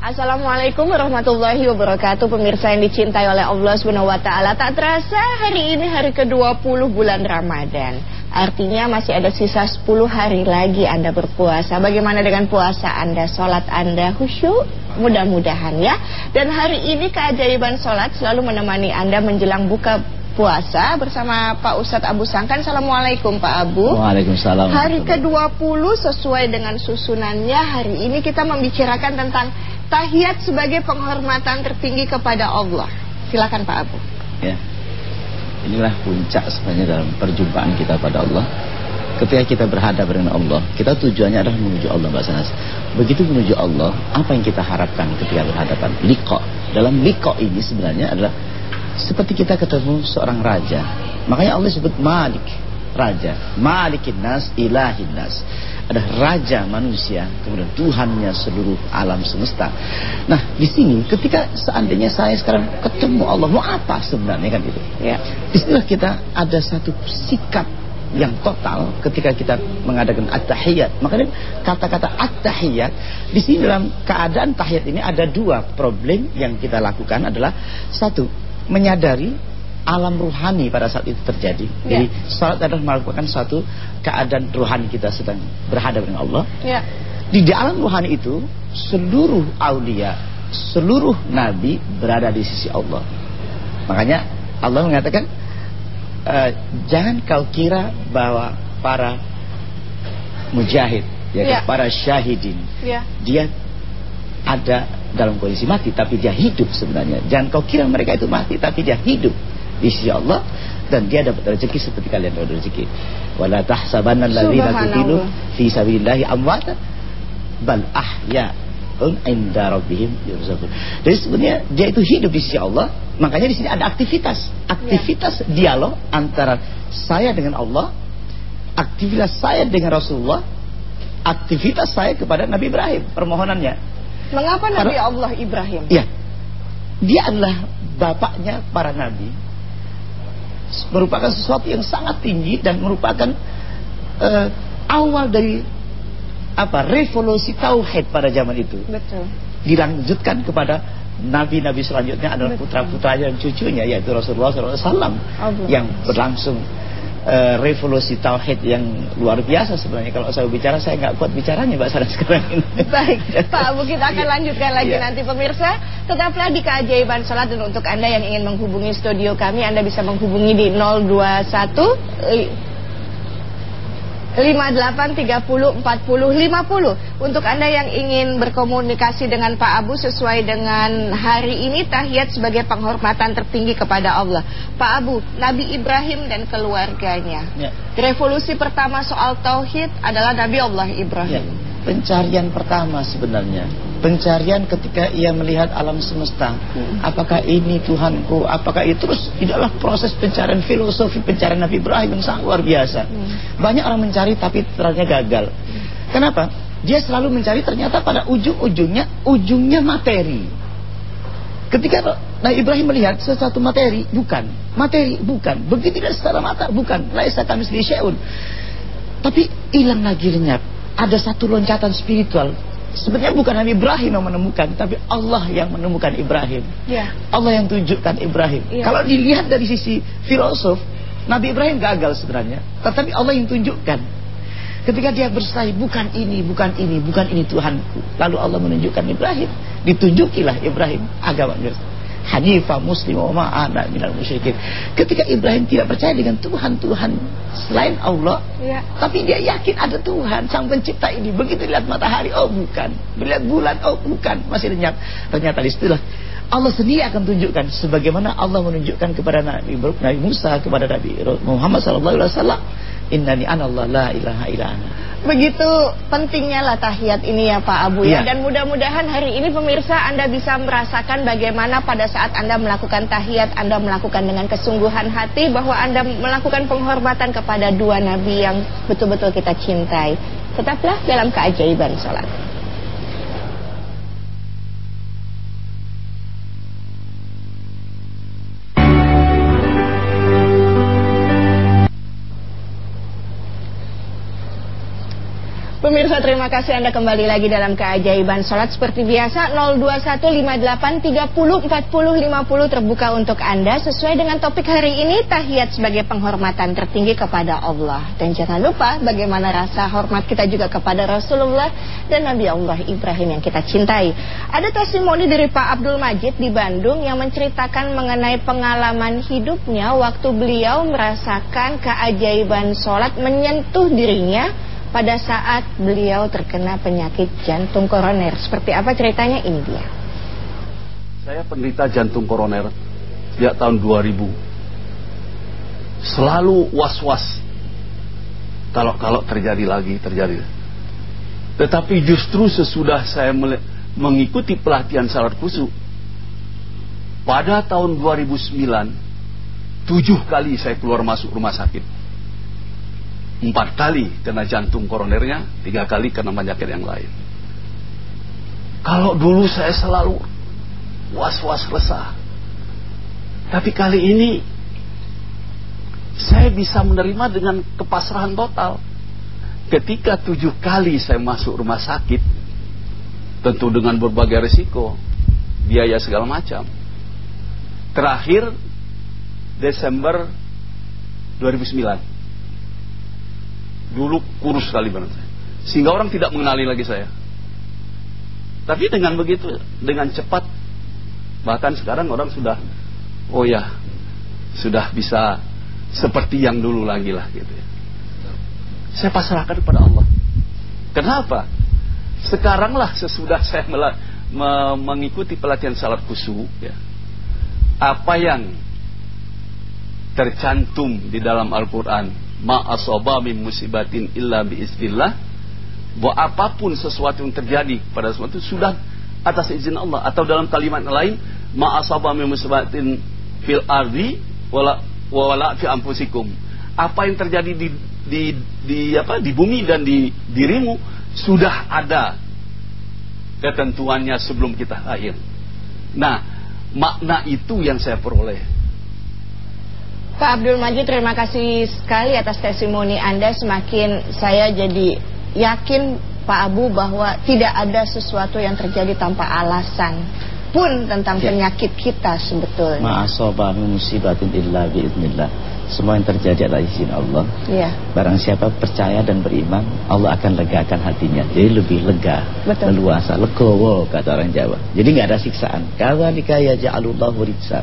Assalamualaikum warahmatullahi wabarakatuh Pemirsa yang dicintai oleh Allah SWT Tak terasa hari ini hari ke-20 bulan Ramadan Artinya masih ada sisa 10 hari lagi Anda berpuasa Bagaimana dengan puasa Anda, sholat Anda khusyuk? Mudah-mudahan ya Dan hari ini keajaiban sholat selalu menemani Anda menjelang buka puasa bersama Pak Ustadz Abu Sangkan. Assalamualaikum Pak Abu. Waalaikumsalam. Hari ke-20 sesuai dengan susunannya hari ini kita membicarakan tentang tahiyat sebagai penghormatan tertinggi kepada Allah. Silakan Pak Abu. Ya. Inilah puncak sebenarnya dalam perjumpaan kita pada Allah. Ketika kita berhadapan dengan Allah, kita tujuannya adalah menuju Allah Mbak Sanas. Begitu menuju Allah, apa yang kita harapkan ketika berhadapan? Liko. Dalam liko ini sebenarnya adalah seperti kita ketemu seorang raja. Makanya Allah sebut Malik, raja. Malikin nas, ilahin nas. Ada raja manusia, kemudian Tuhannya seluruh alam semesta. Nah, di sini ketika seandainya saya sekarang ketemu Allah, mau apa sebenarnya kan itu? Ya. Istilah kita ada satu sikap yang total ketika kita mengadakan at-tahiyat. Makanya kata-kata at-tahiyat di sini dalam keadaan tahiyat ini ada dua problem yang kita lakukan adalah satu menyadari alam ruhani pada saat itu terjadi. Ya. Jadi salat adalah merupakan satu keadaan ruhani kita sedang berhadapan dengan Allah. Ya. Di alam ruhani itu seluruh aulia, seluruh nabi berada di sisi Allah. Makanya Allah mengatakan e, jangan kau kira bahwa para mujahid ya, ya. para syahidin ya. dia ada dalam kondisi mati tapi dia hidup sebenarnya. Jangan kau kira mereka itu mati tapi dia hidup di sisi Allah dan dia dapat rezeki seperti kalian dapat rezeki. Wala tahsabanna alladziina qutilu fi sabilillahi amwatan bal ahya'un inda rabbihim yurzaqun. Jadi sebenarnya dia itu hidup di sisi Allah, makanya di sini ada aktivitas, aktivitas ya. dialog antara saya dengan Allah, aktivitas saya dengan Rasulullah, aktivitas saya kepada Nabi Ibrahim, permohonannya. Mengapa Nabi Karena, Allah Ibrahim? Iya. Dia adalah bapaknya para nabi. Merupakan sesuatu yang sangat tinggi dan merupakan uh, awal dari apa? revolusi tauhid pada zaman itu. Betul. Dilanjutkan kepada nabi-nabi selanjutnya adalah putra-putra dan cucunya yaitu Rasulullah SAW yang berlangsung uh, revolusi tauhid yang luar biasa sebenarnya kalau saya bicara saya nggak kuat bicaranya Mbak Sarah sekarang ini. Baik, Pak Abu kita akan iya. lanjutkan lagi yeah. nanti pemirsa. Tetaplah di keajaiban salat dan untuk Anda yang ingin menghubungi studio kami Anda bisa menghubungi di 021 58 30 40 50 Untuk Anda yang ingin berkomunikasi dengan Pak Abu Sesuai dengan hari ini Tahiyat sebagai penghormatan tertinggi kepada Allah Pak Abu, Nabi Ibrahim dan keluarganya ya. Revolusi pertama soal Tauhid adalah Nabi Allah Ibrahim ya. Pencarian pertama sebenarnya pencarian ketika ia melihat alam semesta. Hmm. Apakah ini Tuhanku? Apakah itu terus adalah proses pencarian filosofi pencarian Nabi Ibrahim yang sangat luar biasa. Hmm. Banyak orang mencari tapi ternyata gagal. Hmm. Kenapa? Dia selalu mencari ternyata pada ujung-ujungnya ujungnya materi. Ketika Nabi Ibrahim melihat sesuatu materi, bukan. Materi, bukan. Begitu tidak secara mata, bukan. Laisa kami. Tapi hilang lagi lenyap. Ada satu loncatan spiritual Sebenarnya bukan Nabi Ibrahim yang menemukan, tapi Allah yang menemukan Ibrahim. Ya. Allah yang tunjukkan Ibrahim. Ya. Kalau dilihat dari sisi filosof, Nabi Ibrahim gagal sebenarnya, tetapi Allah yang tunjukkan. Ketika dia bersaing, bukan ini, bukan ini, bukan ini Tuhanku. Lalu Allah menunjukkan Ibrahim, ditunjukilah Ibrahim agama Hanifah muslim wa ma'ana minal musyrikin. Ketika Ibrahim tidak percaya dengan Tuhan-Tuhan selain Allah, ya. tapi dia yakin ada Tuhan sang pencipta ini. Begitu lihat matahari, oh bukan. Melihat bulan, oh bukan. Masih lenyap. Ternyata di situlah Allah sendiri akan tunjukkan sebagaimana Allah menunjukkan kepada Nabi, Nabi Musa kepada Nabi Muhammad sallallahu alaihi wasallam innani anallah la ilaha illa ana. Begitu pentingnya lah tahiyat ini ya Pak Abu ya. ya. Dan mudah-mudahan hari ini pemirsa Anda bisa merasakan bagaimana pada saat Anda melakukan tahiyat Anda melakukan dengan kesungguhan hati bahwa Anda melakukan penghormatan kepada dua nabi yang betul-betul kita cintai. Tetaplah dalam keajaiban sholat. Pemirsa terima kasih Anda kembali lagi dalam keajaiban sholat seperti biasa 02158304050 terbuka untuk Anda sesuai dengan topik hari ini tahiyat sebagai penghormatan tertinggi kepada Allah dan jangan lupa bagaimana rasa hormat kita juga kepada Rasulullah dan Nabi Allah Ibrahim yang kita cintai. Ada testimoni dari Pak Abdul Majid di Bandung yang menceritakan mengenai pengalaman hidupnya waktu beliau merasakan keajaiban sholat menyentuh dirinya pada saat beliau terkena penyakit jantung koroner. Seperti apa ceritanya ini dia. Saya penderita jantung koroner sejak tahun 2000. Selalu was-was. Kalau-kalau terjadi lagi, terjadi. Tetapi justru sesudah saya mengikuti pelatihan salat khusyuk pada tahun 2009 tujuh kali saya keluar masuk rumah sakit empat kali kena jantung koronernya, tiga kali kena penyakit yang lain. Kalau dulu saya selalu was-was resah. Tapi kali ini saya bisa menerima dengan kepasrahan total. Ketika tujuh kali saya masuk rumah sakit, tentu dengan berbagai risiko, biaya segala macam. Terakhir Desember 2009 Dulu kurus sekali badan saya. Sehingga orang tidak mengenali lagi saya. Tapi dengan begitu, dengan cepat, bahkan sekarang orang sudah, oh ya, sudah bisa seperti yang dulu lagi lah gitu ya. Saya pasrahkan kepada Allah. Kenapa? Sekaranglah sesudah saya mengikuti pelatihan salat khusyuk ya. Apa yang tercantum di dalam Al-Qur'an ma asaba min musibatin illa biiznillah bahwa apa pun sesuatu yang terjadi pada sesuatu sudah atas izin Allah. Atau dalam kalimat lain ma asaba min musibatin fil ardi wala wala fi anfusikum. Apa yang terjadi di di di apa di bumi dan di dirimu sudah ada ketentuannya sebelum kita lahir. Nah makna itu yang saya peroleh Pak Abdul Majid terima kasih sekali atas testimoni Anda. Semakin saya jadi yakin Pak Abu bahwa tidak ada sesuatu yang terjadi tanpa alasan pun tentang ya. penyakit kita sebetulnya. Ma'asobah musibatin illa biiznillah. Semua yang terjadi adalah izin Allah. Ya. Barang siapa percaya dan beriman, Allah akan legakan hatinya. Jadi lebih lega, Betul. leluasa, legowo kata orang Jawa. Jadi nggak ada siksaan. Kadzalika yaj'alullahu rijsa.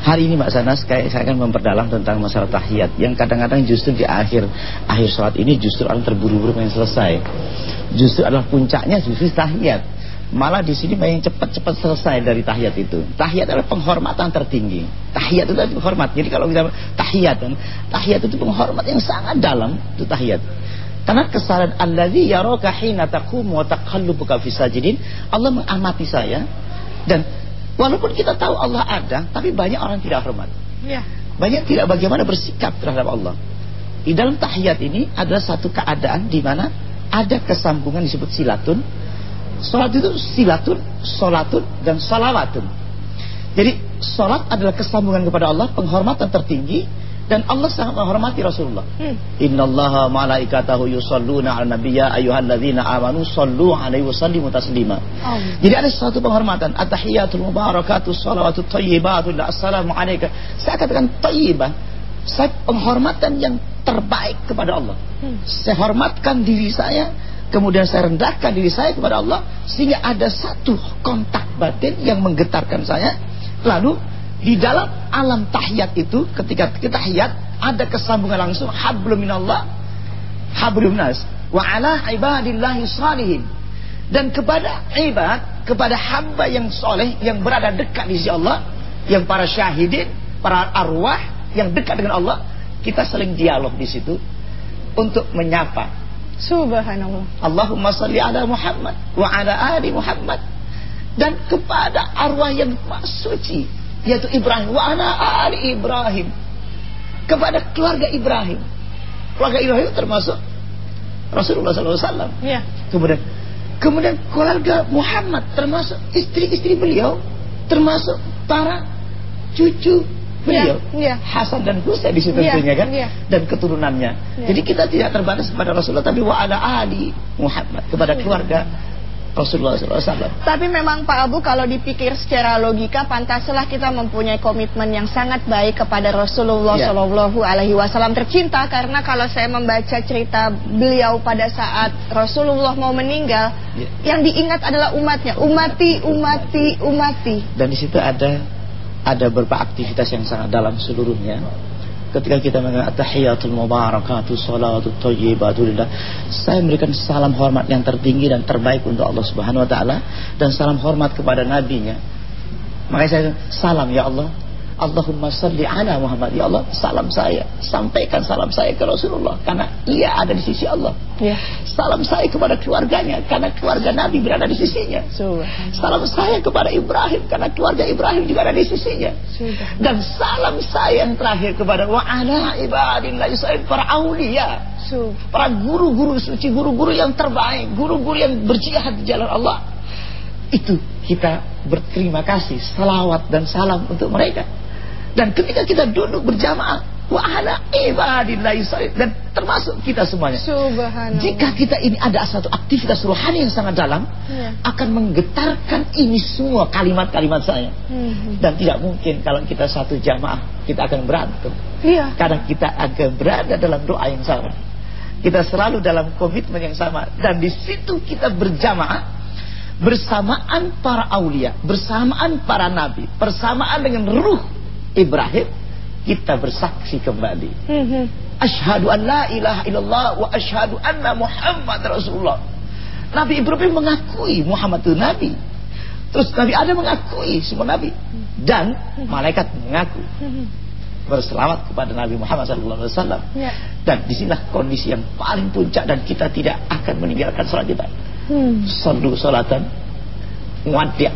Hari ini Mbak Sanas kayak saya akan memperdalam tentang masalah tahiyat yang kadang-kadang justru di akhir akhir sholat ini justru orang terburu-buru yang selesai. Justru adalah puncaknya justru tahiyat. Malah di sini banyak cepat-cepat selesai dari tahiyat itu. Tahiyat adalah penghormatan tertinggi. Tahiyat itu adalah penghormat. Jadi kalau kita tahiyat, tahiyat itu penghormat yang sangat dalam itu tahiyat. Karena kesalahan allazi yaraka hina taqumu wa taqallubuka fi sajidin, Allah mengamati saya dan walaupun kita tahu Allah ada, tapi banyak orang tidak hormat. Ya. Banyak tidak bagaimana bersikap terhadap Allah. Di dalam tahiyat ini adalah satu keadaan di mana ada kesambungan disebut silatun Sholat itu silatun, sholatun, dan salawatun. Jadi sholat adalah kesambungan kepada Allah, penghormatan tertinggi, dan Allah sangat menghormati Rasulullah. Hmm. Inna Allah malaikatahu yusalluna ala nabiyya ayyuhalladzina amanu sallu alaihi wasallimu taslima. Oh. Jadi ada satu penghormatan. At-tahiyatul mubarakatus salawatut thayyibatul assalamu alayka. Saya katakan thayyibah. Saya penghormatan yang terbaik kepada Allah. Hmm. Saya hormatkan diri saya Kemudian saya rendahkan diri saya kepada Allah sehingga ada satu kontak batin yang menggetarkan saya. Lalu di dalam alam tahiyat itu ketika kita tahiyat ada kesambungan langsung hablum minallah hablum nas wa ala ibadillahi salihin dan kepada ibad kepada hamba yang soleh yang berada dekat di sisi Allah yang para syahidin para arwah yang dekat dengan Allah kita saling dialog di situ untuk menyapa Subhanallah. Allahumma salli ala Muhammad wa ala ali Muhammad. Dan kepada arwah yang suci yaitu Ibrahim wa ala ali Ibrahim. Kepada keluarga Ibrahim. Keluarga Ibrahim termasuk Rasulullah SAW. Ya. Kemudian kemudian keluarga Muhammad termasuk istri-istri beliau, termasuk para cucu beliau Ya, ya. Hasan dan Husain di situ Ya, tentunya kan ya. dan keturunannya. Ya. Jadi kita tidak terbatas kepada Rasulullah tapi wa ala ali Muhammad kepada keluarga Rasulullah SAW. Tapi memang Pak Abu kalau dipikir secara logika pantaslah kita mempunyai komitmen yang sangat baik kepada Rasulullah Ya. Shallallahu Alaihi Wasallam tercinta karena kalau saya membaca cerita beliau pada saat Rasulullah mau meninggal, Ya. yang diingat adalah umatnya, umati, umati, umati. Dan di situ ada ada beberapa aktivitas yang sangat dalam seluruhnya. Ketika kita mengatakan tahiyatul mubarakatuh salatu thayyibatu lillah, saya memberikan salam hormat yang tertinggi dan terbaik untuk Allah Subhanahu wa taala dan salam hormat kepada nabinya. Makanya saya salam ya Allah. Allahumma salli ala Muhammad. Ya Allah salam saya. Sampaikan salam saya ke Rasulullah. Karena ia ada di sisi Allah. Ya, salam saya kepada keluarganya. Karena keluarga Nabi berada di sisinya. Salam saya kepada Ibrahim. Karena keluarga Ibrahim juga ada di sisinya. Dan salam saya yang terakhir kepada wa ala ibadillah para aulia, para guru-guru suci, guru-guru yang terbaik, guru-guru yang berjihad di jalan Allah. Itu kita berterima kasih, salawat dan salam untuk mereka. Dan ketika kita duduk berjamaah, wa ala ibadillah yusa'id dan termasuk kita semuanya. Subhanallah. Jika kita ini ada satu aktivitas rohani yang sangat dalam, Ya. akan menggetarkan ini semua kalimat-kalimat saya. Hmm. Dan tidak mungkin kalau kita satu jamaah, kita akan berantem. Iya. Karena kita akan berada dalam doa yang sama. Kita selalu dalam komitmen yang sama. Dan di situ kita berjamaah, bersamaan para aulia, bersamaan para nabi, bersamaan dengan ruh Ibrahim, kita bersaksi kembali. Hmm. Ashhadu an la ilaha illallah wa ashhadu anna Muhammad Rasulullah. Nabi Ibrahim mengakui Muhammad itu nabi. Terus Nabi Adam mengakui semua nabi dan malaikat mengaku Hmm. berselawat kepada Nabi Muhammad SAW. Ya. Dan di sinilah kondisi yang paling puncak dan kita tidak akan meninggalkan sholat kita. Hmm. Sallu salatan muaddi'.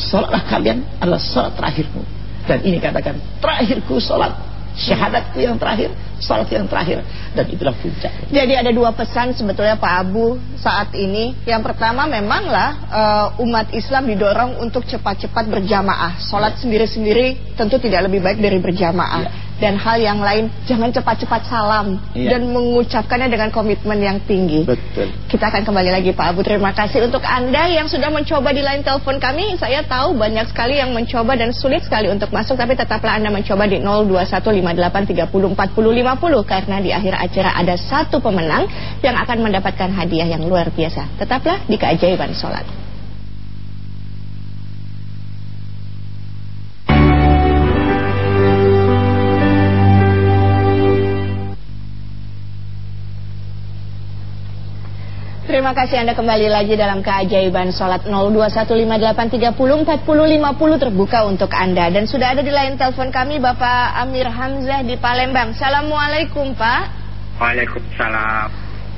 Salatlah kalian adalah salat terakhirmu. Dan ini katakan terakhirku salat. Syahadatku yang terakhir, salat yang terakhir. Dan itulah puncak. Jadi ada dua pesan sebetulnya Pak Abu saat ini. Yang pertama memanglah eh, umat Islam didorong untuk cepat-cepat berjamaah. Sholat sendiri-sendiri tentu tidak lebih baik dari berjamaah. Iya. Dan hal yang lain jangan cepat-cepat salam Iya. dan mengucapkannya dengan komitmen yang tinggi. Betul. Kita akan kembali lagi Pak Abu. Terima kasih untuk Anda yang sudah mencoba di line telepon kami. Saya tahu banyak sekali yang mencoba dan sulit sekali untuk masuk. Tapi tetaplah Anda mencoba di 02158304050. Karena di akhir acara ada satu pemenang yang akan mendapatkan hadiah yang luar biasa. Tetaplah di keajaiban sholat. Terima kasih Anda kembali lagi dalam keajaiban sholat 021583404050 terbuka untuk Anda. Dan sudah ada di line telepon kami Bapak Amir Hamzah di Palembang. Assalamualaikum Pak. Waalaikumsalam.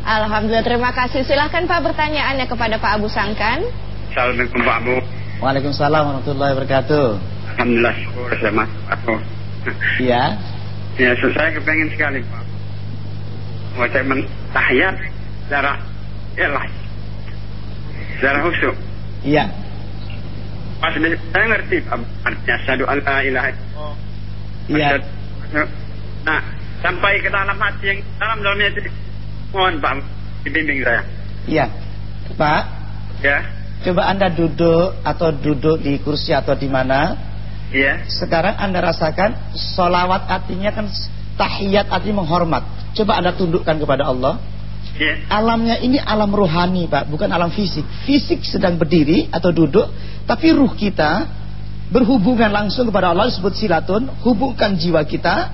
Alhamdulillah terima kasih. Silahkan Pak pertanyaannya kepada Pak Abu Sangkan. Assalamualaikum Pak Abu. Waalaikumsalam warahmatullahi wabarakatuh. Alhamdulillah syukur saya masuk aku. Iya. Ya, saya kepengen sekali Pak. Mau saya mentahiyat secara ikhlas. Secara khusyuk. Iya. Pas saya ngerti Pak, artinya syahadu an la ilaha illallah. Iya. Nah, sampai ke dalam hati yang dalam dalamnya itu mohon Pak dibimbing saya. Iya. Pak, Ya, coba Anda duduk atau duduk di kursi atau di mana? iya, Sekarang Anda rasakan solawat artinya kan tahiyat artinya menghormat. Coba Anda tundukkan kepada Allah. Iya, Alamnya ini alam rohani Pak, bukan alam fisik. Fisik sedang berdiri atau duduk, tapi ruh kita berhubungan langsung kepada Allah disebut silatun, hubungkan jiwa kita.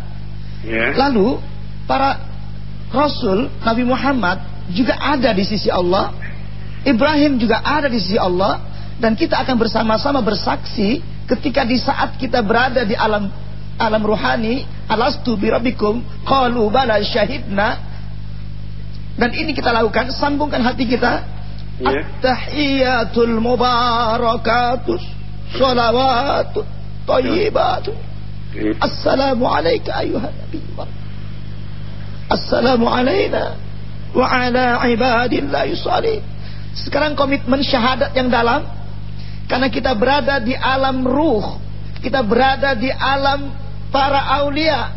iya. Lalu para Rasul Nabi Muhammad juga ada di sisi Allah. Ibrahim juga ada di sisi Allah dan kita akan bersama-sama bersaksi ketika di saat kita berada di alam alam rohani alastu birabbikum qalu bala syahidna dan ini kita lakukan sambungkan hati kita. Iya. at-tahiyatul mubarakatus shalawatut thayyibatun Iya. Assalamu alayka ayuhan Nabi. Assalamu alayna Wa ala ibadillahi salih Sekarang komitmen syahadat yang dalam. Karena kita berada di alam ruh Kita berada di alam para aulia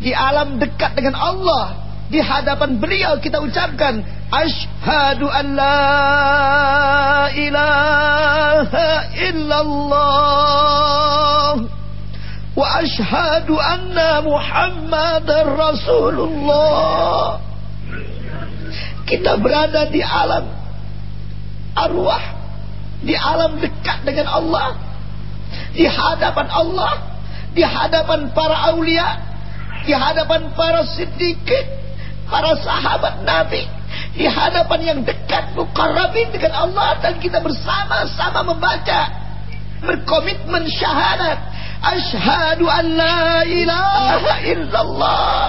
di alam dekat dengan Allah di hadapan beliau kita ucapkan asyhadu an la ilaha illallah wa asyhadu anna muhammadar rasulullah. Kita berada di alam arwah di alam dekat dengan Allah di hadapan Allah di hadapan para aulia di hadapan para siddiqin para sahabat Nabi di hadapan yang dekat mukarrabin dengan Allah dan kita bersama-sama membaca berkomitmen syahadat. Asyhadu an la ilaha illallah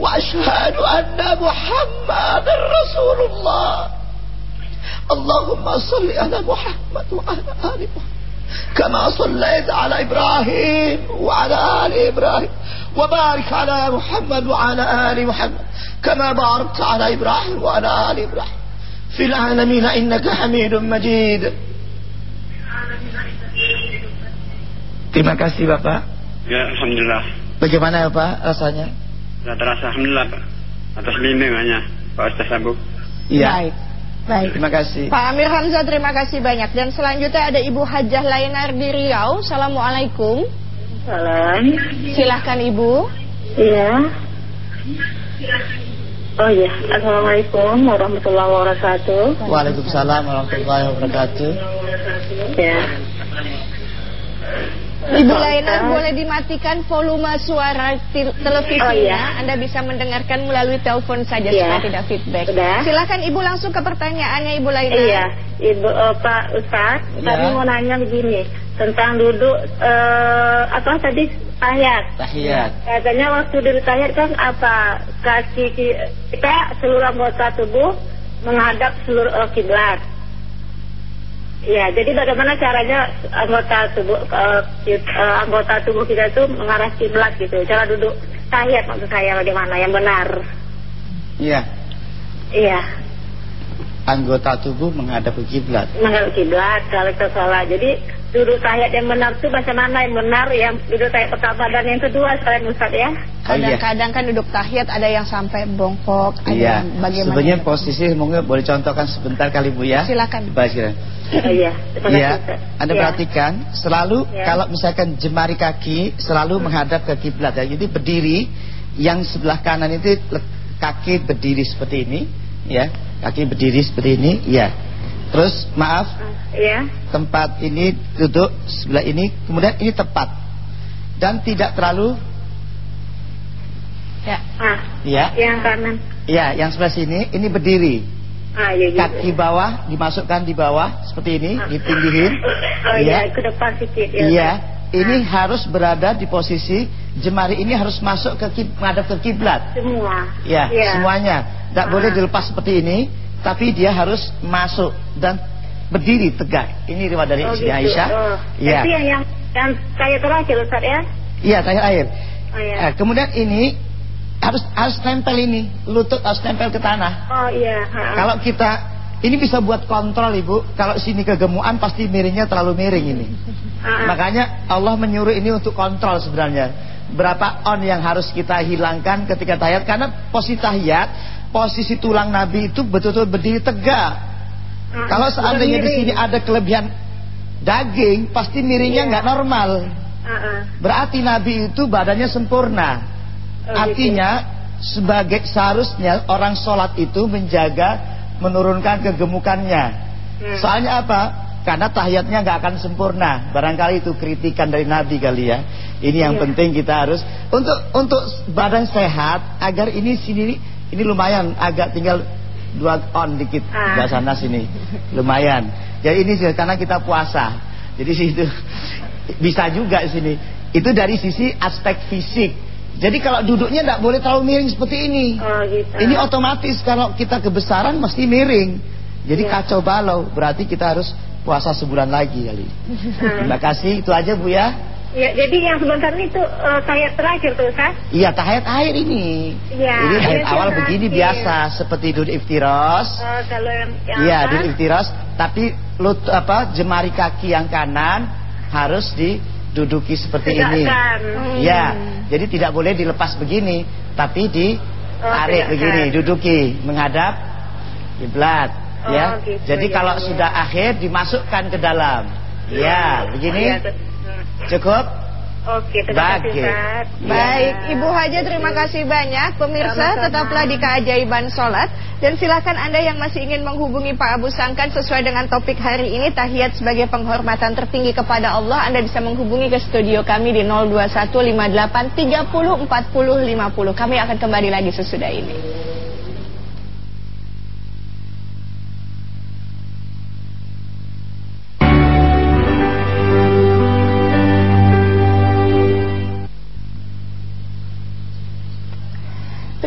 wa asyhadu anna muhammadar rasulullah. Allahumma salli ala Muhammad wa ala ali Muhammad. Kama sallaita ala Ibrahim wa ala ali Ibrahim. وبارك على محمد وعلى آل محمد كما باركت على إبراهيم وعلى آل إبراهيم في العالمين إنك حميد مجيد Terima kasih Bapak. Ya, Alhamdulillah. Bagaimana ya Pak rasanya? Sudah terasa Alhamdulillah Pak. Atas bimbingannya Pak Ustaz Abu. Iya. Baik. Baik. Terima kasih. Pak Amir Hamzah terima kasih banyak dan selanjutnya ada Ibu Hajah Lainar di Riau. Assalamualaikum. Salam. Silahkan Ibu. Iya. Oh iya, Assalamualaikum warahmatullahi wabarakatuh. Waalaikumsalam warahmatullahi wabarakatuh. Ya. Ibu Lainar boleh dimatikan volume suara te- televisinya. Oh, iya. Anda bisa mendengarkan melalui telepon saja Iya. supaya tidak feedback. Sudah. Silakan Ibu langsung ke pertanyaannya Ibu Lainar. Iya, Ibu eh, Pak Ustaz, Ya. kami mau nanya begini tentang duduk eh, apa tadi tahiyat. Tahiyat. Katanya waktu duduk tahiyat kan apa kaki ki- kita seluruh anggota tubuh menghadap seluruh eh, kiblat. Ya, jadi bagaimana caranya anggota tubuh eh, eh, anggota tubuh kita itu mengarah kiblat gitu. Cara duduk tahiyat maksud saya bagaimana yang benar. Iya. Iya, Anggota tubuh menghadap ke kiblat. menghadap kiblat kalau kita sholat. Jadi duduk tahiyat yang benar itu bagaimana yang benar yang duduk tahiyat pertama dan yang kedua sekalian Ustaz ya. Kadang-kadang kan duduk tahiyat ada yang sampai bongkok, ada Iya. yang bagaimana. Sebenarnya posisi mungkin boleh contohkan sebentar kali Bu ya. Silakan. Silakan. Oh iya, Iya, Ustaz. Anda Iya. perhatikan selalu Ya. kalau misalkan jemari kaki selalu menghadap ke kiblat ya. Jadi berdiri yang sebelah kanan itu kaki berdiri seperti ini, ya. Kaki berdiri seperti ini, ya. Terus maaf, Iya. tempat ini duduk sebelah ini, kemudian ini tepat. Dan tidak terlalu Ya. Ah, ya. yang kanan. Ya, yang sebelah sini ini berdiri. Ah, iya gitu. Kaki bawah dimasukkan di bawah seperti ini, ditinggihin. Oh Ya. iya, ke depan sedikit ya. Iya, ini harus berada di posisi jemari ini harus masuk ke menghadap ke kiblat. Semua. Ya, Iya. semuanya. Tidak Ah. boleh dilepas seperti ini, tapi dia harus masuk dan berdiri tegak. Ini riwayat dari Oh, Siti gitu. Aisyah. Oh. Iya. Itu yang yang yang saya terakhir Ustaz ya. Iya, terakhir air. Oh iya. Eh, kemudian ini harus harus nempel ini, lutut harus nempel ke tanah. Oh iya. ha. Kalau kita ini bisa buat kontrol Ibu, kalau sini kegemukan pasti miringnya terlalu miring ini. Ha. Makanya Allah menyuruh ini untuk kontrol sebenarnya. Berapa on yang harus kita hilangkan ketika tahiyat karena posisi tahiyat, posisi tulang Nabi itu betul-betul berdiri tegak. Ha. Kalau seandainya di sini ada kelebihan daging, pasti miringnya Iya. nggak normal. Ha, ha. Berarti Nabi itu badannya sempurna. Oh, Artinya sebagai seharusnya orang sholat itu menjaga menurunkan kegemukannya. Hmm. Soalnya apa? Karena tahiyatnya nggak akan sempurna. Barangkali itu kritikan dari Nabi kali ya. Ini yang Iya. penting kita harus untuk untuk badan sehat agar ini sini ini lumayan agak tinggal dua on dikit Ah. sana sini lumayan. Jadi ini sih, karena kita puasa. Jadi situ bisa juga sini. Itu dari sisi aspek fisik. Jadi kalau duduknya tidak boleh terlalu miring seperti ini. Oh gitu. Ini otomatis kalau kita kebesaran mesti miring. Jadi Iya. kacau balau. Berarti kita harus puasa sebulan lagi kali. Terima kasih. Itu aja Bu ya. Ya, jadi yang sebentar itu eh, saya terakhir tuh Ustaz. Iya tahiyat akhir ini. Iya, Jadi tahiyat awal yang begini terakhir. biasa seperti duduk iftiros. Eh, kalau yang Iya duduk iftiros. Tapi lut apa jemari kaki yang kanan harus di duduki seperti ini. Tegakkan. Ya, jadi tidak boleh dilepas begini, tapi ditarik tegakkan. begini, duduki menghadap kiblat. Oh, ya, gitu, jadi ya, kalau ya. sudah akhir dimasukkan ke dalam. Ya, begini. Iya, betul. Cukup? Oke, terima kasih. Ustaz. Baik, Ya. Ibu Haja terima kasih banyak. Pemirsa Sama-sama. tetaplah di keajaiban sholat. Dan silakan Anda yang masih ingin menghubungi Pak Abu Sangkan sesuai dengan topik hari ini. Tahiyat sebagai penghormatan tertinggi kepada Allah. Anda bisa menghubungi ke studio kami di 02158 30 40 50. Kami akan kembali lagi sesudah ini.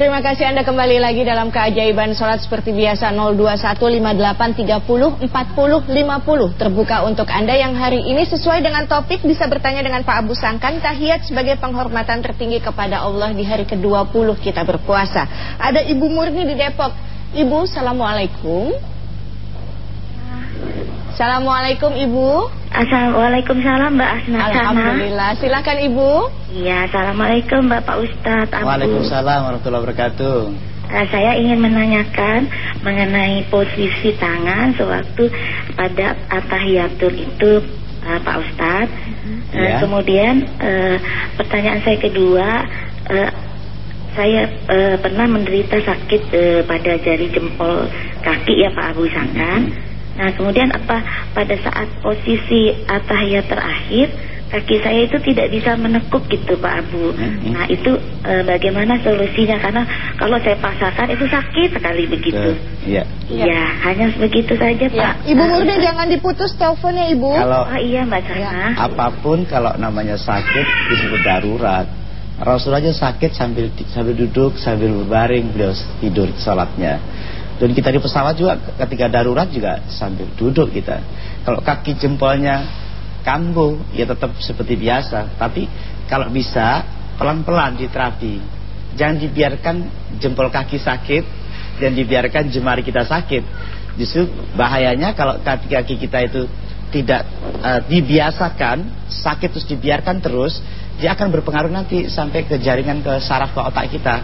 Terima kasih Anda kembali lagi dalam keajaiban sholat seperti biasa 02158304050 terbuka untuk Anda yang hari ini sesuai dengan topik bisa bertanya dengan Pak Abu Sangkan tahiyat sebagai penghormatan tertinggi kepada Allah di hari ke-20 kita berpuasa. Ada Ibu Murni di Depok. Ibu, Assalamualaikum. Assalamualaikum Ibu. Assalamualaikum salam Mbak Asna. Alhamdulillah. Silakan Ibu. Iya, Assalamualaikum Bapak Ustadz Abu. Waalaikumsalam warahmatullahi wabarakatuh. Eh, saya ingin menanyakan mengenai posisi tangan sewaktu pada atahiyatul itu eh, Pak Ustadz. Eh, Ya. Kemudian eh, pertanyaan saya kedua, eh, saya eh, pernah menderita sakit eh, pada jari jempol kaki ya Pak Abu Sangkan. Nah kemudian apa pada saat posisi atahiyat terakhir kaki saya itu tidak bisa menekuk gitu Pak Abu. Mhm. Nah itu eh, bagaimana solusinya karena kalau saya paksakan itu sakit sekali begitu. Iya. Iya hanya begitu saja Ya, Pak. Ibu Eh, Murni jangan diputus teleponnya Ibu. Kalau Oh iya Mbak Sana. Ya. apa pun kalau namanya sakit disebut darurat. Rasul aja sakit sambil sambil duduk, sambil berbaring, beliau tidur salatnya. Dan kita di pesawat juga ketika darurat juga sambil duduk kita. Kalau kaki jempolnya kambuh, ya tetap seperti biasa. Tapi kalau bisa pelan-pelan diterapi. Jangan dibiarkan jempol kaki sakit dan dibiarkan jemari kita sakit. Justru bahayanya kalau kaki-kaki kita itu tidak eh, dibiasakan sakit terus dibiarkan terus dia akan berpengaruh nanti sampai ke jaringan ke saraf ke otak kita.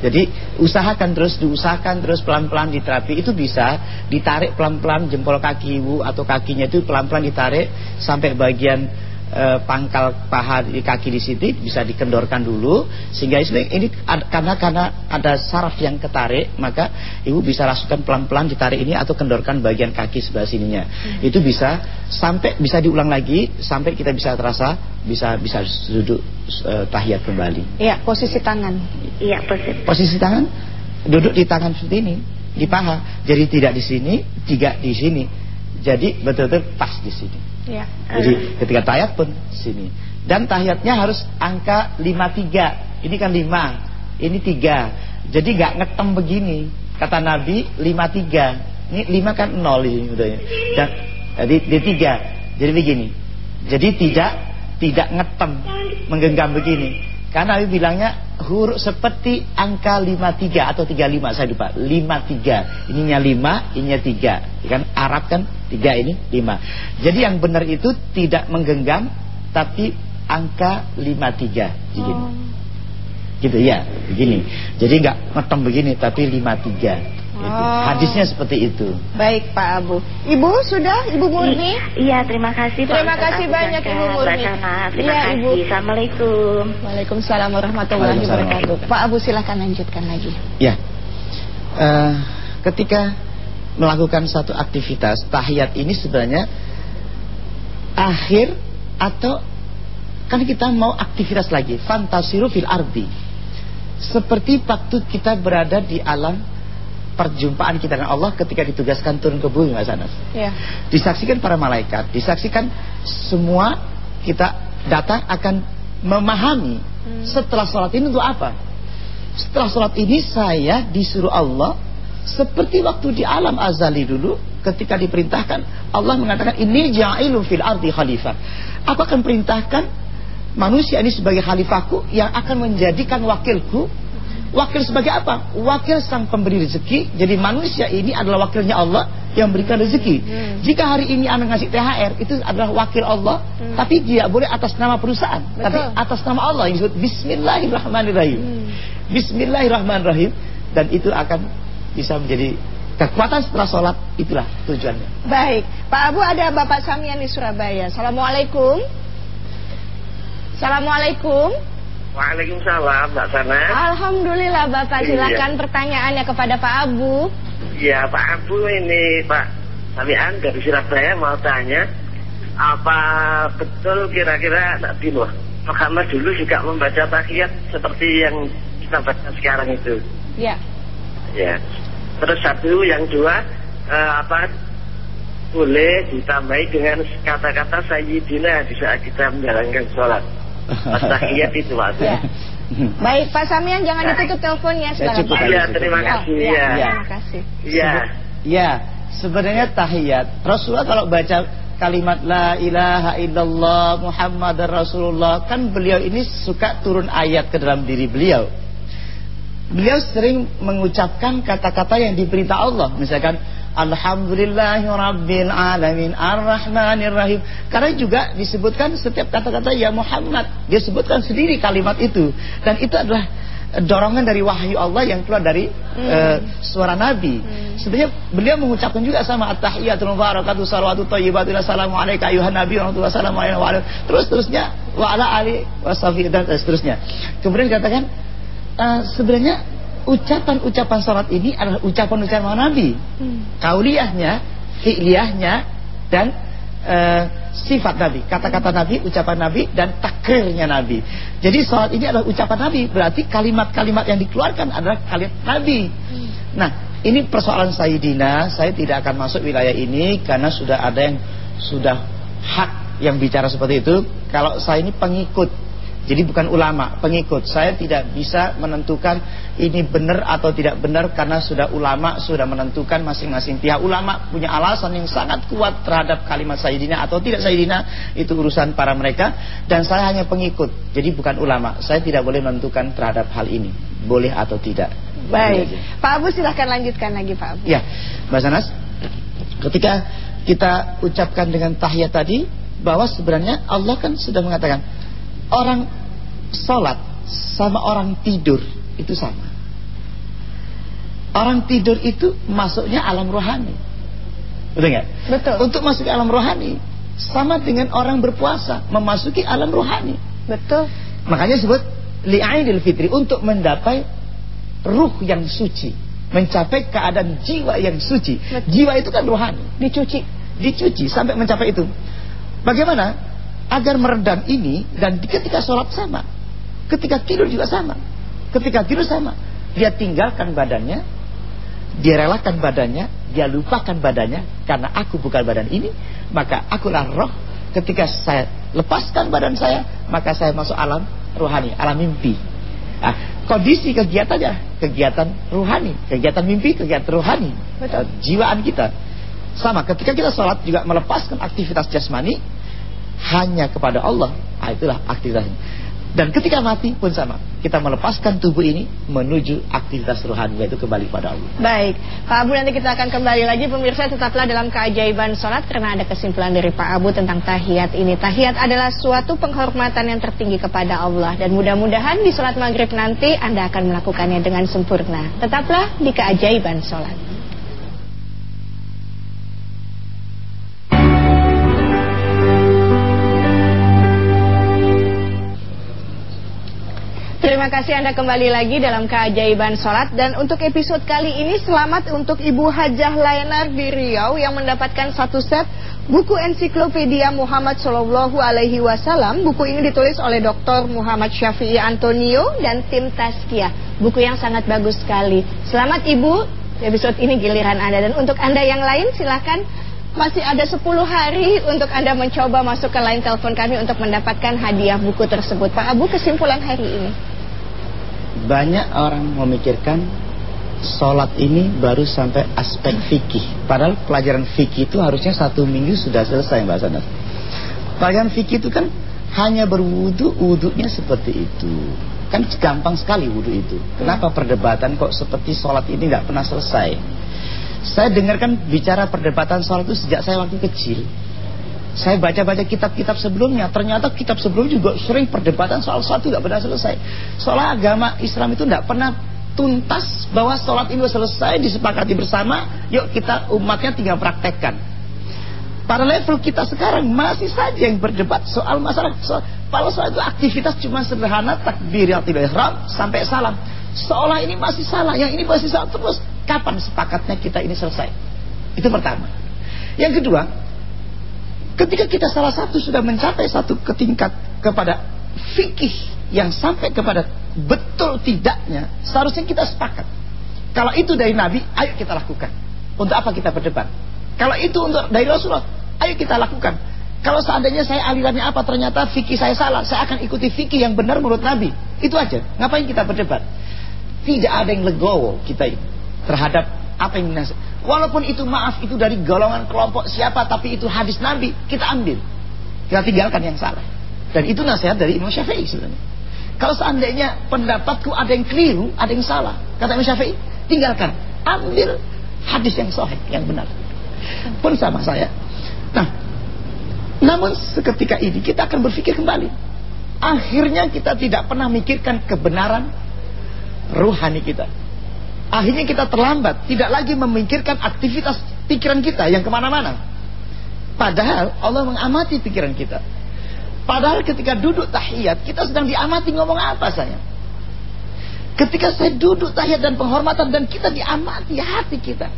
Jadi usahakan terus diusahakan terus pelan-pelan diterapi itu bisa ditarik pelan-pelan jempol kaki ibu atau kakinya itu pelan-pelan ditarik sampai bagian eh, pangkal paha di kaki di sini bisa dikendorkan dulu sehingga ini, ini ad- karena karena ada saraf yang ketarik maka ibu bisa rasukan pelan-pelan ditarik ini atau kendorkan bagian kaki sebelah sininya. Itu bisa sampai bisa diulang lagi sampai kita bisa terasa bisa bisa duduk eh, tahiyat kembali. Ya, posisi tangan. Iya positif. posisi tangan duduk di tangan seperti ini di paha. Jadi tidak di sini tidak di sini jadi betul-betul pas di sini Ya. jadi ketika tahiyat pun sini. Dan tahiyatnya harus angka 53. Ini kan 5. Ini 3. Jadi nggak ngetem begini. Kata Nabi 53. Ini 5 kan 0 ini udah ya. Dan jadi di 3. Jadi begini. Jadi tidak tidak ngetem menggenggam begini. Karena Nabi bilangnya huruf seperti angka 53 atau 35 saya lupa. 53. Ininya 5, ininya 3. Kan Arab kan 3 ini 5. Jadi yang benar itu tidak menggenggam tapi angka 53 begini. Oh. Gitu ya, begini. Jadi nggak ngetem begini tapi 53. Itu. Oh. Hadisnya seperti itu. Baik Pak Abu. Ibu sudah Ibu Murni? Iya terima kasih Pak Terima kasih Abu banyak. Ibu Murni. Sana, terima Iya, kasih. Ibu. Assalamualaikum. Waalaikumsalam warahmatullahi wabarakatuh. Pak Abu silahkan lanjutkan lagi. Ya, Eh, ketika melakukan satu aktivitas tahiyat ini sebenarnya akhir atau kan kita mau aktivitas lagi fantasiru fil ardi seperti waktu kita berada di alam perjumpaan kita dengan Allah ketika ditugaskan turun ke bumi Mas Anas. Ya. disaksikan para malaikat disaksikan semua kita datang akan memahami setelah sholat ini untuk apa. Setelah sholat ini saya disuruh Allah seperti waktu di alam azali dulu ketika diperintahkan Allah mengatakan ini ja'ilu fil ardi khalifah. Aku akan perintahkan manusia ini sebagai khalifahku yang akan menjadikan wakilku Wakil sebagai apa? Wakil sang pemberi rezeki. Jadi manusia ini adalah wakilnya Allah yang memberikan rezeki. Hmm. Jika hari ini Anda ngasih THR, itu adalah wakil Allah, hmm. tapi tidak boleh atas nama perusahaan, Betul. tapi atas nama Allah yang disebut Bismillahirrahmanirrahim. Hmm. Bismillahirrahmanirrahim dan itu akan bisa menjadi kekuatan setelah sholat itulah tujuannya. Baik, Pak Abu ada Bapak Samian di Surabaya. Assalamualaikum. Assalamualaikum. Waalaikumsalam Mbak Sana. Alhamdulillah Bapak iya. silakan iya. pertanyaannya kepada Pak Abu. Iya Pak Abu ini Pak Samian dari Surabaya mau tanya apa betul kira-kira Nabi Muhammad dulu juga membaca tahiyat seperti yang kita baca sekarang itu. Iya. Ya. Terus satu yang dua uh, apa boleh ditambahi dengan kata-kata Sayyidina di saat kita menjalankan sholat. Tahiyat itu Pak. Ya. Baik Pak Samian jangan nah. ditutup teleponnya sekarang. Ya, ya, terima kasih. Ya, ya. Terima kasih. Iya. Ya, sebenarnya tahiyat Rasulullah kalau baca kalimat la ilaha illallah Muhammad Rasulullah kan beliau ini suka turun ayat ke dalam diri beliau. Beliau sering mengucapkan kata-kata yang diperintah Allah, misalkan Alhamdulillahi Rabbil Alamin Ar-Rahmanir Rahim Karena juga disebutkan setiap kata-kata Ya Muhammad Dia sebutkan sendiri kalimat itu Dan itu adalah dorongan dari wahyu Allah yang keluar dari hmm. uh, suara Nabi. Hmm. Sebenarnya beliau mengucapkan juga sama at-tahiyatul mubarakatuh salawatu thayyibatu assalamu alayka ayuhan nabi wa rahmatullahi wa Terus terusnya wa ala ali washabihi dan seterusnya. Kemudian katakan uh, sebenarnya ucapan-ucapan salat ini adalah ucapan-ucapan Nabi. Hmm. Kauliyahnya, fi'liyahnya dan uh, sifat Nabi, kata-kata Nabi, ucapan Nabi dan takrirnya Nabi. Jadi salat ini adalah ucapan Nabi, berarti kalimat-kalimat yang dikeluarkan adalah kalimat Nabi. Hmm. Nah, ini persoalan Sayyidina, saya tidak akan masuk wilayah ini karena sudah ada yang sudah hak yang bicara seperti itu. Kalau saya ini pengikut jadi bukan ulama, pengikut. Saya tidak bisa menentukan ini benar atau tidak benar karena sudah ulama sudah menentukan masing-masing pihak. Ulama punya alasan yang sangat kuat terhadap kalimat Sayyidina atau tidak Sayyidina itu urusan para mereka dan saya hanya pengikut. Jadi bukan ulama. Saya tidak boleh menentukan terhadap hal ini, boleh atau tidak. Baik. Pak Abu silahkan lanjutkan lagi Pak Abu. Ya, Mbak Sanas. Ketika kita ucapkan dengan tahiyat tadi bahwa sebenarnya Allah kan sudah mengatakan Orang sholat sama orang tidur itu sama. Orang tidur itu masuknya alam rohani. Betul nggak? Betul. Untuk masuk alam rohani sama dengan orang berpuasa memasuki alam rohani. Betul. Makanya sebut li'aidil fitri untuk mendapai ruh yang suci, mencapai keadaan jiwa yang suci. Betul. Jiwa itu kan rohani, dicuci, dicuci sampai mencapai itu. Bagaimana? agar meredam ini dan ketika sholat sama ketika tidur juga sama ketika tidur sama dia tinggalkan badannya dia relakan badannya dia lupakan badannya karena aku bukan badan ini maka akulah roh ketika saya lepaskan badan saya maka saya masuk alam rohani alam mimpi nah, kondisi kegiatannya kegiatan rohani kegiatan mimpi kegiatan rohani Betul. jiwaan kita sama ketika kita sholat juga melepaskan aktivitas jasmani hanya kepada Allah. Nah, itulah aktivitasnya. Dan ketika mati pun sama. Kita melepaskan tubuh ini menuju aktivitas rohani yaitu kembali pada Allah. Baik. Pak Abu nanti kita akan kembali lagi pemirsa tetaplah dalam keajaiban sholat karena ada kesimpulan dari Pak Abu tentang tahiyat ini. Tahiyat adalah suatu penghormatan yang tertinggi kepada Allah dan mudah-mudahan di sholat maghrib nanti Anda akan melakukannya dengan sempurna. Tetaplah di keajaiban sholat. Terima kasih Anda kembali lagi dalam keajaiban sholat. Dan untuk episode kali ini selamat untuk Ibu Hajah Lainar di Riau Yang mendapatkan satu set buku ensiklopedia Muhammad Sallallahu Alaihi Wasallam. Buku ini ditulis oleh Dr. Muhammad Syafi'i Antonio dan tim Taskia Buku yang sangat bagus sekali. Selamat Ibu, episode ini giliran Anda. Dan untuk Anda yang lain silahkan masih ada 10 hari untuk Anda mencoba masuk ke line telepon kami untuk mendapatkan hadiah buku tersebut. Pak Abu, kesimpulan hari ini banyak orang memikirkan sholat ini baru sampai aspek fikih. Padahal pelajaran fikih itu harusnya satu minggu sudah selesai Mbak Sanas. Pelajaran fikih itu kan hanya berwudu, wudunya seperti itu. Kan gampang sekali wudhu itu. Kenapa perdebatan kok seperti sholat ini nggak pernah selesai? Saya dengarkan bicara perdebatan sholat itu sejak saya waktu kecil. Saya baca-baca kitab-kitab sebelumnya, ternyata kitab sebelum juga sering perdebatan soal sholat nggak pernah selesai. Soal agama Islam itu nggak pernah tuntas bahwa sholat ini selesai disepakati bersama, yuk kita umatnya tinggal praktekkan. Pada level kita sekarang masih saja yang berdebat soal masalah soal, kalau soal itu aktivitas cuma sederhana takbiratul ihram sampai salam. Seolah ini masih salah, yang ini masih salah terus. Kapan sepakatnya kita ini selesai? Itu pertama. Yang kedua, ketika kita salah satu sudah mencapai satu ketingkat kepada fikih yang sampai kepada betul tidaknya, seharusnya kita sepakat. Kalau itu dari Nabi, ayo kita lakukan. Untuk apa kita berdebat? Kalau itu untuk dari Rasulullah, ayo kita lakukan. Kalau seandainya saya alirannya apa, ternyata fikih saya salah, saya akan ikuti fikih yang benar menurut Nabi. Itu aja. Ngapain kita berdebat? Tidak ada yang legowo kita ini terhadap apa yang. Walaupun itu maaf itu dari golongan kelompok siapa, tapi itu hadis Nabi, kita ambil. Kita tinggalkan yang salah. Dan itu nasihat dari Imam Syafi'i sebenarnya. Kalau seandainya pendapatku ada yang keliru, ada yang salah, kata Imam Syafi'i, tinggalkan. Ambil hadis yang sahih, yang benar. Pun sama saya. Nah, namun seketika ini kita akan berpikir kembali. Akhirnya kita tidak pernah mikirkan kebenaran ruhani kita. Akhirnya kita terlambat, tidak lagi memikirkan aktivitas pikiran kita yang ke mana-mana. Padahal Allah mengamati pikiran kita. Padahal ketika duduk tahiyat, kita sedang diamati ngomong apa saya. Ketika saya duduk tahiyat dan penghormatan dan kita diamati hati kita.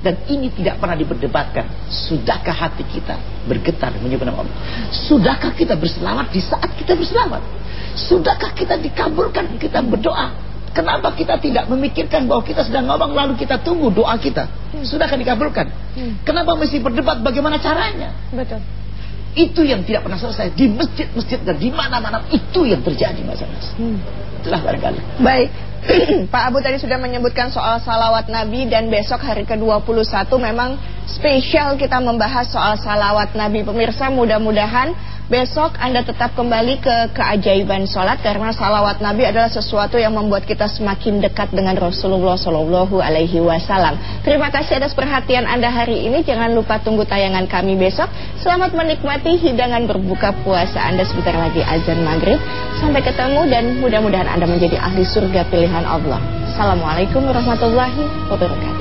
Dan ini tidak pernah diperdebatkan. Sudahkah hati kita bergetar menyebut nama Allah? Sudahkah kita berselawat di saat kita berselawat? Sudahkah kita dikabulkan kita berdoa? Kenapa kita tidak memikirkan bahwa kita sedang ngomong lalu kita tunggu doa kita? Hmm. Sudahkah dikabulkan? Hmm. Kenapa mesti berdebat bagaimana caranya? Betul. Itu yang tidak pernah selesai di masjid-masjid dan di mana-mana itu yang terjadi Mas Hmm. Itulah barangkali. Baik. Pak Abu tadi sudah menyebutkan soal salawat Nabi dan besok hari ke-21 memang spesial kita membahas soal salawat Nabi. Pemirsa mudah-mudahan besok Anda tetap kembali ke keajaiban sholat karena salawat Nabi adalah sesuatu yang membuat kita semakin dekat dengan Rasulullah Shallallahu Alaihi Wasallam. Terima kasih atas perhatian Anda hari ini. Jangan lupa tunggu tayangan kami besok. Selamat menikmati hidangan berbuka puasa Anda sebentar lagi azan maghrib. Sampai ketemu dan mudah-mudahan Anda menjadi ahli surga pilihan Allah. Assalamualaikum warahmatullahi wabarakatuh.